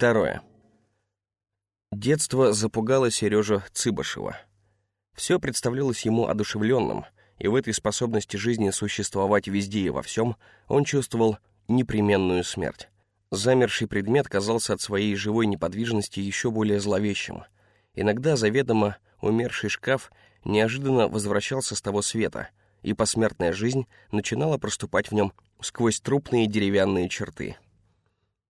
Второе. Детство запугало Сережу Цыбашева. Все представлялось ему одушевленным, и в этой способности жизни существовать везде и во всем он чувствовал непременную смерть. Замерший предмет казался от своей живой неподвижности еще более зловещим. Иногда заведомо умерший шкаф неожиданно возвращался с того света, и посмертная жизнь начинала проступать в нем сквозь трупные деревянные черты.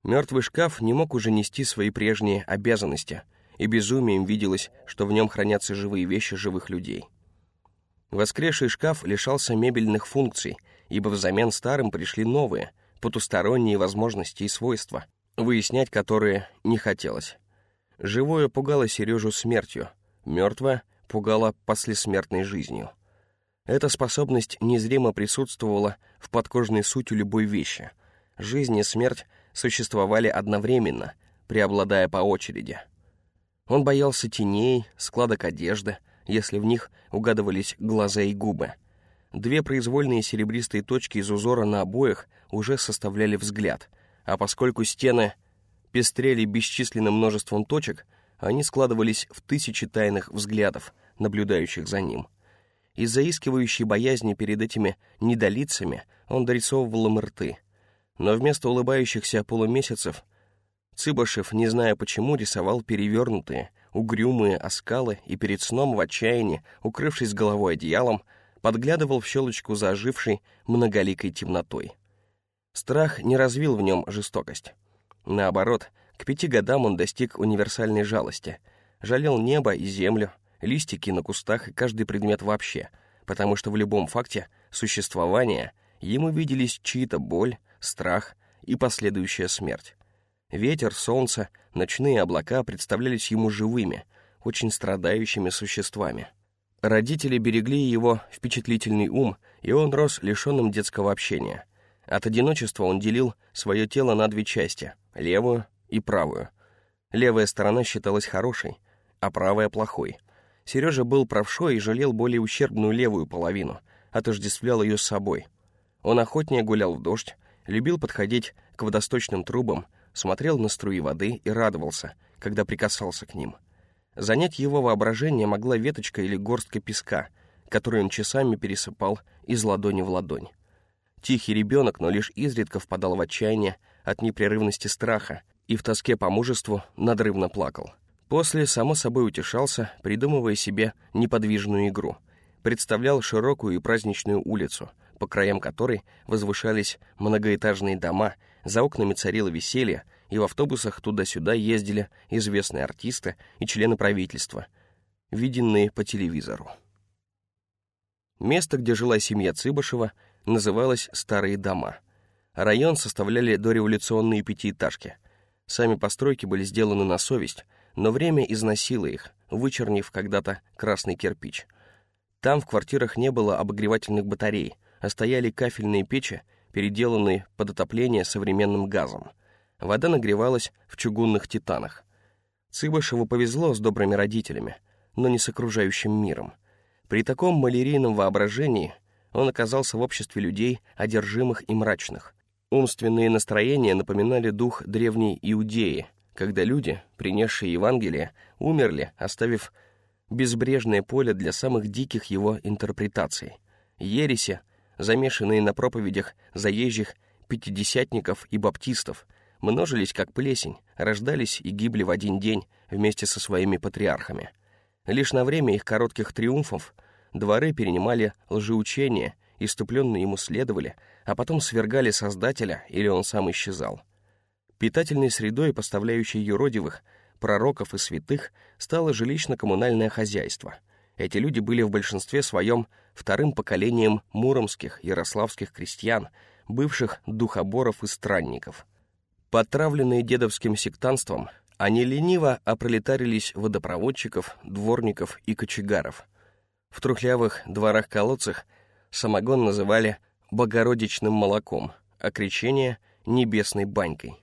Мертвый шкаф не мог уже нести свои прежние обязанности, и безумием виделось, что в нем хранятся живые вещи живых людей. Воскресший шкаф лишался мебельных функций, ибо взамен старым пришли новые, потусторонние возможности и свойства, выяснять которые не хотелось. Живое пугало Сережу смертью, мертвое пугало послесмертной жизнью. Эта способность незримо присутствовала в подкожной сути любой вещи. Жизнь и смерть существовали одновременно, преобладая по очереди. Он боялся теней, складок одежды, если в них угадывались глаза и губы. Две произвольные серебристые точки из узора на обоях уже составляли взгляд, а поскольку стены пестрели бесчисленным множеством точек, они складывались в тысячи тайных взглядов, наблюдающих за ним. Из заискивающей боязни перед этими недолицами он дорисовывал им рты — но вместо улыбающихся полумесяцев Цыбашев, не зная почему, рисовал перевернутые, угрюмые оскалы и перед сном в отчаянии, укрывшись головой одеялом, подглядывал в щелочку за ожившей многоликой темнотой. Страх не развил в нем жестокость. Наоборот, к пяти годам он достиг универсальной жалости, жалел небо и землю, листики на кустах и каждый предмет вообще, потому что в любом факте существования ему виделись чьи-то боль, страх и последующая смерть. Ветер, солнце, ночные облака представлялись ему живыми, очень страдающими существами. Родители берегли его впечатлительный ум, и он рос лишенным детского общения. От одиночества он делил свое тело на две части — левую и правую. Левая сторона считалась хорошей, а правая — плохой. Сережа был правшой и жалел более ущербную левую половину, отождествлял ее с собой. Он охотнее гулял в дождь, любил подходить к водосточным трубам, смотрел на струи воды и радовался, когда прикасался к ним. Занять его воображение могла веточка или горстка песка, которую он часами пересыпал из ладони в ладонь. Тихий ребенок, но лишь изредка впадал в отчаяние от непрерывности страха и в тоске по мужеству надрывно плакал. После, само собой, утешался, придумывая себе неподвижную игру. Представлял широкую и праздничную улицу, по краям которой возвышались многоэтажные дома, за окнами царило веселье, и в автобусах туда-сюда ездили известные артисты и члены правительства, виденные по телевизору. Место, где жила семья Цыбашева, называлось «Старые дома». Район составляли дореволюционные пятиэтажки. Сами постройки были сделаны на совесть, но время износило их, вычернив когда-то красный кирпич. Там в квартирах не было обогревательных батарей — а стояли кафельные печи, переделанные под отопление современным газом. Вода нагревалась в чугунных титанах. Цыбышеву повезло с добрыми родителями, но не с окружающим миром. При таком малярийном воображении он оказался в обществе людей, одержимых и мрачных. Умственные настроения напоминали дух древней Иудеи, когда люди, принесшие Евангелие, умерли, оставив безбрежное поле для самых диких его интерпретаций. Ереси, замешанные на проповедях заезжих пятидесятников и баптистов, множились как плесень, рождались и гибли в один день вместе со своими патриархами. Лишь на время их коротких триумфов дворы перенимали лжеучения, иступленно ему следовали, а потом свергали Создателя или он сам исчезал. Питательной средой, поставляющей юродивых, пророков и святых, стало жилищно-коммунальное хозяйство. Эти люди были в большинстве своем вторым поколением муромских, ярославских крестьян, бывших духоборов и странников. Потравленные дедовским сектанством, они лениво опролетарились водопроводчиков, дворников и кочегаров. В трухлявых дворах-колодцах самогон называли «богородичным молоком», а крещение — «небесной банькой».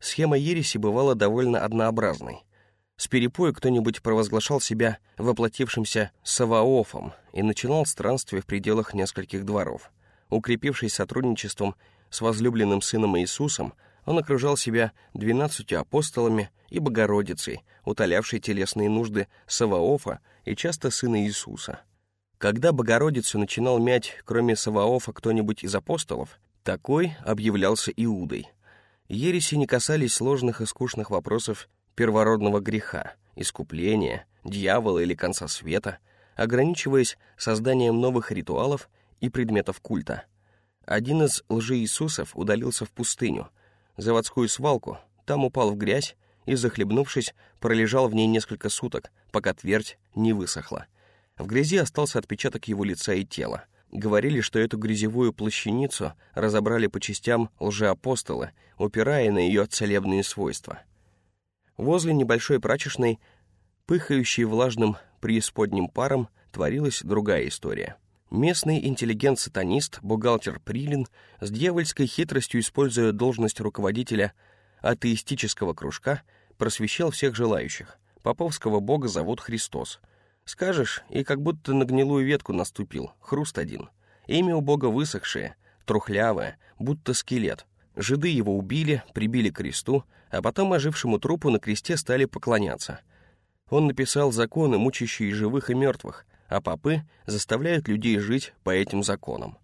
Схема ереси бывала довольно однообразной. С перепоя кто-нибудь провозглашал себя воплотившимся Саваофом и начинал странствие в пределах нескольких дворов. Укрепившись сотрудничеством с возлюбленным сыном Иисусом, он окружал себя двенадцатью апостолами и Богородицей, утолявшей телесные нужды Саваофа и часто сына Иисуса. Когда Богородицу начинал мять, кроме Саваофа, кто-нибудь из апостолов, такой объявлялся Иудой. Ереси не касались сложных и скучных вопросов первородного греха, искупления, дьявола или конца света, ограничиваясь созданием новых ритуалов и предметов культа. Один из лжеиисусов удалился в пустыню, заводскую свалку, там упал в грязь и, захлебнувшись, пролежал в ней несколько суток, пока твердь не высохла. В грязи остался отпечаток его лица и тела. Говорили, что эту грязевую плащаницу разобрали по частям лжеапостолы, упирая на ее целебные свойства. Возле небольшой прачечной, пыхающей влажным преисподним паром, творилась другая история — Местный интеллигент-сатанист, бухгалтер Прилин, с дьявольской хитростью используя должность руководителя атеистического кружка, просвещал всех желающих. Поповского бога зовут Христос. Скажешь, и как будто на гнилую ветку наступил, хруст один. Имя у бога высохшее, трухлявое, будто скелет. Жиды его убили, прибили к кресту, а потом ожившему трупу на кресте стали поклоняться. Он написал законы, мучащие живых и мертвых, а попы заставляют людей жить по этим законам.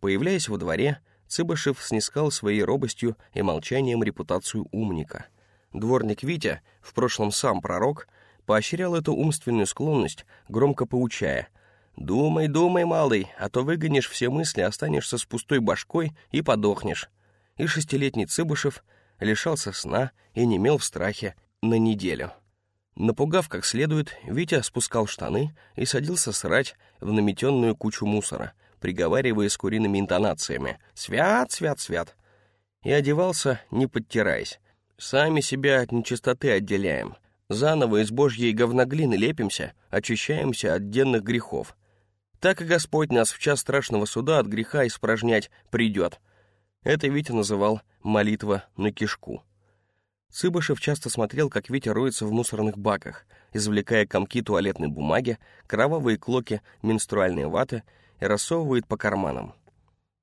Появляясь во дворе, Цыбышев снискал своей робостью и молчанием репутацию умника. Дворник Витя, в прошлом сам пророк, поощрял эту умственную склонность, громко поучая «Думай, думай, малый, а то выгонишь все мысли, останешься с пустой башкой и подохнешь». И шестилетний Цыбышев лишался сна и немел в страхе на неделю. Напугав как следует, Витя спускал штаны и садился срать в наметенную кучу мусора, приговаривая с куриными интонациями «Свят, свят, свят!» и одевался, не подтираясь. «Сами себя от нечистоты отделяем. Заново из божьей говноглины лепимся, очищаемся от денных грехов. Так и Господь нас в час страшного суда от греха испражнять придет». Это Витя называл «молитва на кишку». Цыбышев часто смотрел, как Витя роется в мусорных баках, извлекая комки туалетной бумаги, кровавые клоки менструальной ваты и рассовывает по карманам.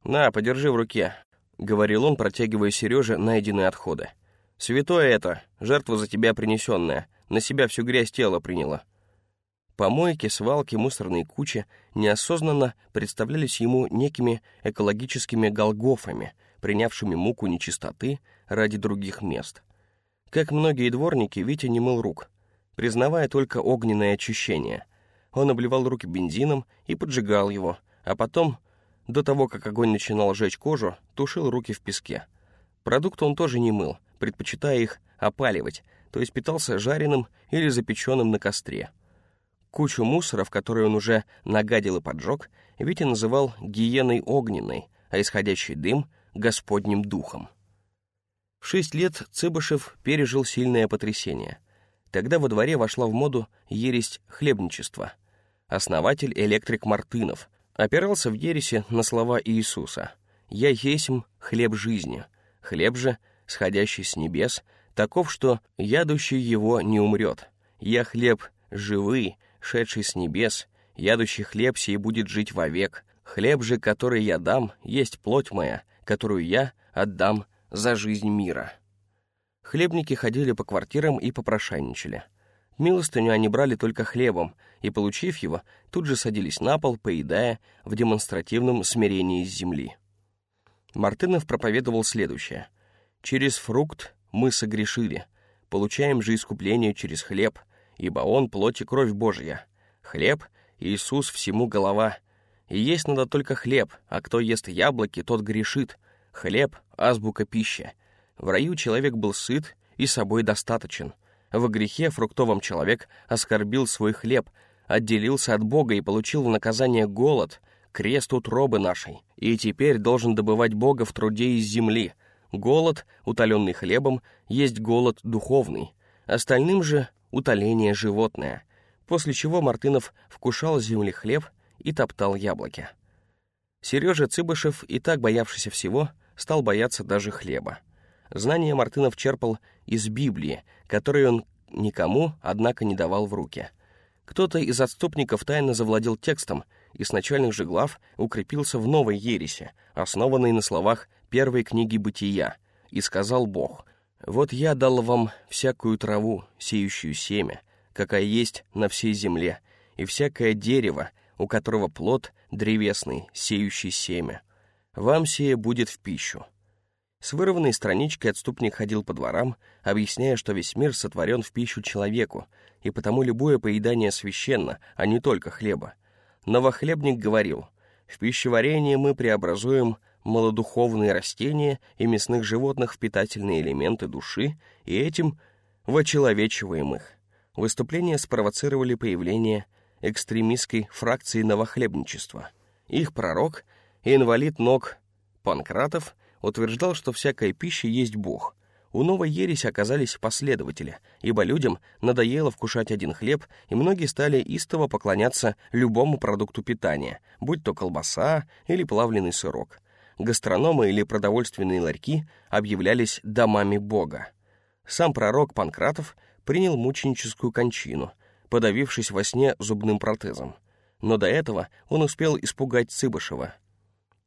«На, подержи в руке», — говорил он, протягивая Сереже найденные отходы. «Святое это, жертва за тебя принесенная, на себя всю грязь тела приняла». Помойки, свалки, мусорные кучи неосознанно представлялись ему некими экологическими голгофами, принявшими муку нечистоты ради других мест — как многие дворники, Витя не мыл рук, признавая только огненное очищение. Он обливал руки бензином и поджигал его, а потом, до того, как огонь начинал жечь кожу, тушил руки в песке. Продукты он тоже не мыл, предпочитая их опаливать, то есть питался жареным или запеченным на костре. Кучу мусора, в которой он уже нагадил и поджег, Витя называл гиеной огненной, а исходящий дым — Господним духом. В шесть лет Цыбышев пережил сильное потрясение. Тогда во дворе вошла в моду ересь хлебничества. Основатель электрик Мартынов опирался в ересе на слова Иисуса «Я есмь хлеб жизни, хлеб же, сходящий с небес, таков, что ядущий его не умрет. Я хлеб живый, шедший с небес, ядущий хлеб сей будет жить вовек. Хлеб же, который я дам, есть плоть моя, которую я отдам за жизнь мира. Хлебники ходили по квартирам и попрошайничали. Милостыню они брали только хлебом, и, получив его, тут же садились на пол, поедая в демонстративном смирении с земли. Мартынов проповедовал следующее. «Через фрукт мы согрешили, получаем же искупление через хлеб, ибо он плоть и кровь Божья. Хлеб — Иисус всему голова. И есть надо только хлеб, а кто ест яблоки, тот грешит, Хлеб — азбука пищи. В раю человек был сыт и собой достаточен. В грехе фруктовом человек оскорбил свой хлеб, отделился от Бога и получил в наказание голод, крест утробы нашей, и теперь должен добывать Бога в труде из земли. Голод, утоленный хлебом, есть голод духовный, остальным же — утоление животное, после чего Мартынов вкушал земли хлеб и топтал яблоки. Сережа Цыбышев, и так боявшийся всего, стал бояться даже хлеба. Знания Мартынов черпал из Библии, которую он никому, однако, не давал в руки. Кто-то из отступников тайно завладел текстом и с начальных же глав укрепился в новой ересе, основанной на словах первой книги «Бытия» и сказал Бог, «Вот я дал вам всякую траву, сеющую семя, какая есть на всей земле, и всякое дерево, у которого плод древесный, сеющий семя. Вам сие будет в пищу». С вырванной страничкой отступник ходил по дворам, объясняя, что весь мир сотворен в пищу человеку, и потому любое поедание священно, а не только хлеба. Новохлебник говорил, «В пищеварении мы преобразуем малодуховные растения и мясных животных в питательные элементы души, и этим вочеловечиваем их». Выступления спровоцировали появление экстремистской фракции новохлебничества. Их пророк, инвалид ног Панкратов, утверждал, что всякая пища есть Бог. У новой ереси оказались последователи, ибо людям надоело вкушать один хлеб, и многие стали истово поклоняться любому продукту питания, будь то колбаса или плавленый сырок. Гастрономы или продовольственные ларьки объявлялись домами Бога. Сам пророк Панкратов принял мученическую кончину, подавившись во сне зубным протезом. Но до этого он успел испугать Цыбышева.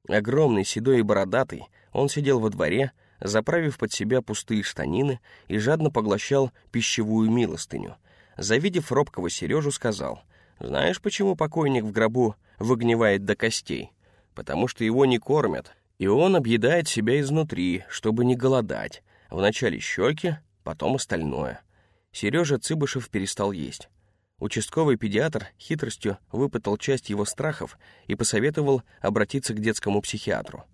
Огромный, седой и бородатый, он сидел во дворе, заправив под себя пустые штанины и жадно поглощал пищевую милостыню. Завидев робкого Сережу, сказал, «Знаешь, почему покойник в гробу выгнивает до костей? Потому что его не кормят, и он объедает себя изнутри, чтобы не голодать. Вначале щеки, потом остальное». Сережа Цыбышев перестал есть. Участковый педиатр хитростью выпытал часть его страхов и посоветовал обратиться к детскому психиатру.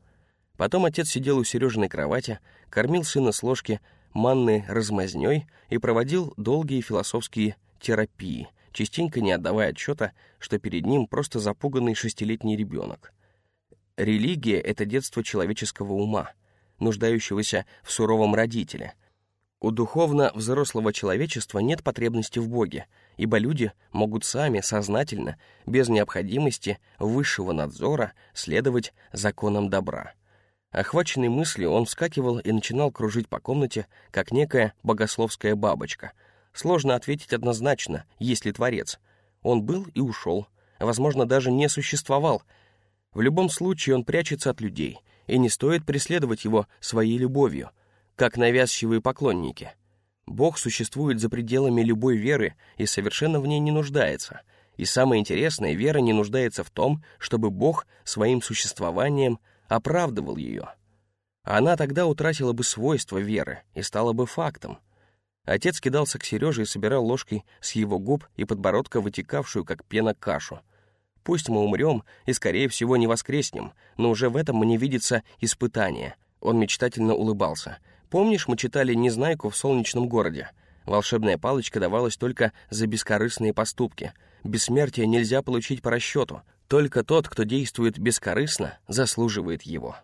Потом отец сидел у Сережиной кровати, кормил сына с ложки манной размазнёй и проводил долгие философские терапии, частенько не отдавая отчета, что перед ним просто запуганный шестилетний ребенок. Религия — это детство человеческого ума, нуждающегося в суровом родителе. У духовно взрослого человечества нет потребности в Боге, ибо люди могут сами, сознательно, без необходимости высшего надзора, следовать законам добра. Охваченный мыслью, он вскакивал и начинал кружить по комнате, как некая богословская бабочка. Сложно ответить однозначно, есть ли Творец. Он был и ушел, возможно, даже не существовал. В любом случае он прячется от людей, и не стоит преследовать его своей любовью, как навязчивые поклонники. Бог существует за пределами любой веры и совершенно в ней не нуждается. И самое интересное, вера не нуждается в том, чтобы Бог своим существованием оправдывал ее. Она тогда утратила бы свойства веры и стала бы фактом. Отец кидался к Сереже и собирал ложкой с его губ и подбородка вытекавшую, как пена, кашу. Пусть мы умрем и, скорее всего, не воскреснем, но уже в этом мне видится испытание. Он мечтательно улыбался. Помнишь, мы читали «Незнайку» в солнечном городе? Волшебная палочка давалась только за бескорыстные поступки. Бессмертие нельзя получить по расчету. Только тот, кто действует бескорыстно, заслуживает его.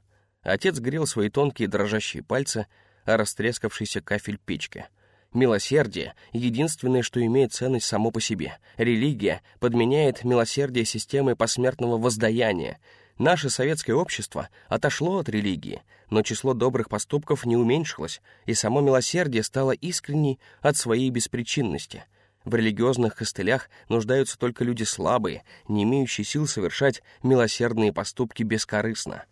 Отец грел свои тонкие дрожащие пальцы о растрескавшийся кафель печки. Милосердие — единственное, что имеет ценность само по себе. Религия подменяет милосердие системой посмертного воздаяния. Наше советское общество отошло от религии, но число добрых поступков не уменьшилось, и само милосердие стало искренней от своей беспричинности — в религиозных костылях нуждаются только люди слабые, не имеющие сил совершать милосердные поступки бескорыстно.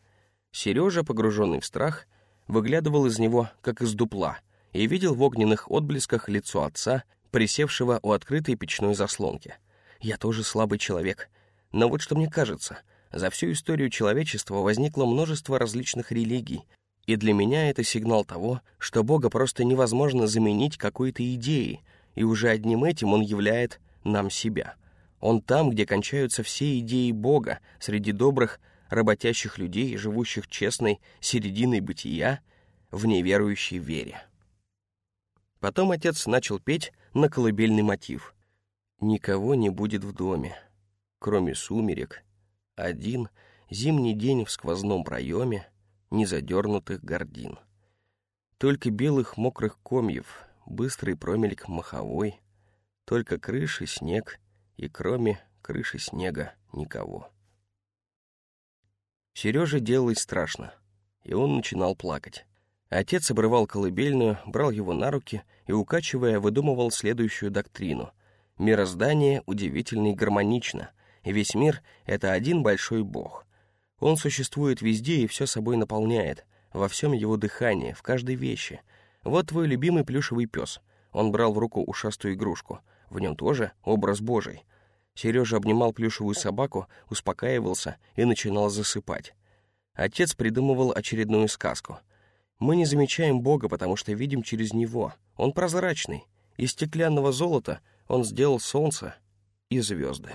Сережа, погруженный в страх, выглядывал из него, как из дупла, и видел в огненных отблесках лицо отца, присевшего у открытой печной заслонки. «Я тоже слабый человек. Но вот что мне кажется, за всю историю человечества возникло множество различных религий, и для меня это сигнал того, что Бога просто невозможно заменить какой-то идеей, и уже одним этим он являет нам себя. Он там, где кончаются все идеи Бога, среди добрых, работящих людей, живущих честной серединой бытия, в неверующей вере. Потом отец начал петь на колыбельный мотив. «Никого не будет в доме, кроме сумерек, один зимний день в сквозном проеме незадернутых гордин. Только белых мокрых комьев быстрый промельк маховой, только крыши, снег, и кроме крыши снега никого. Сереже делалось страшно, и он начинал плакать. Отец обрывал колыбельную, брал его на руки и, укачивая, выдумывал следующую доктрину. Мироздание удивительно и гармонично, и весь мир — это один большой бог. Он существует везде и все собой наполняет, во всем его дыхании, в каждой вещи. Вот твой любимый плюшевый пес. Он брал в руку ушастую игрушку. В нем тоже образ Божий. Сережа обнимал плюшевую собаку, успокаивался и начинал засыпать. Отец придумывал очередную сказку. Мы не замечаем Бога, потому что видим через Него. Он прозрачный. Из стеклянного золота он сделал солнце и звезды.